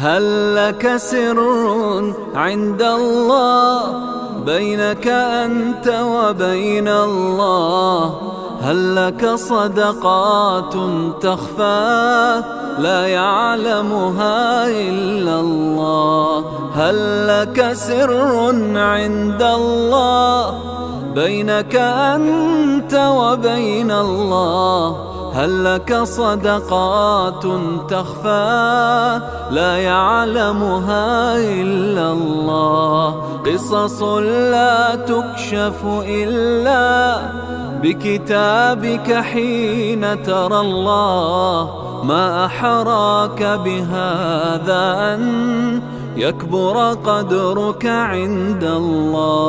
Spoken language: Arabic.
هل لك سر عند الله بينك أنت وبين الله؟ هل لك صدقات تخفى لا يعلمها إلا الله؟ هل لك سر عند الله بينك أنت وبين الله؟ هل لك صدقات تخفى؟ لا يعلمها إلا الله. قصص لا تكشف إلا بكتابك حين ترى الله. ما أحراك بهذا أن يكبر قدرك عند الله.